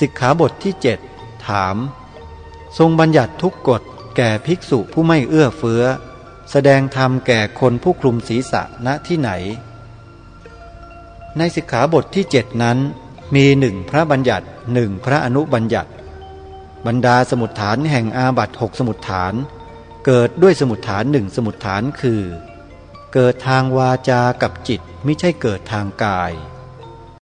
สิกขาบทที่เจ็ดถาม ทรงบัญญัติทุกกฎแก่ภิกษุผู้ไม่เอื้อเฟื้อ แสดงธรรมแก่คนผู้คลุมศีรษะณที่ไหน ในสิกขาบทที่เจ็ดนั้น มีหนึ่งพระบัญญัติหนึ่งพระอนุบัญญัติ บรรดาสมุดฐานแห่งอาบัตหกสมุดฐาน เกิดด้วยสมุดฐานหนึ่งสมุดฐานคือ เกิดทางวาจากับจิตไม่ใช่เกิดทางกาย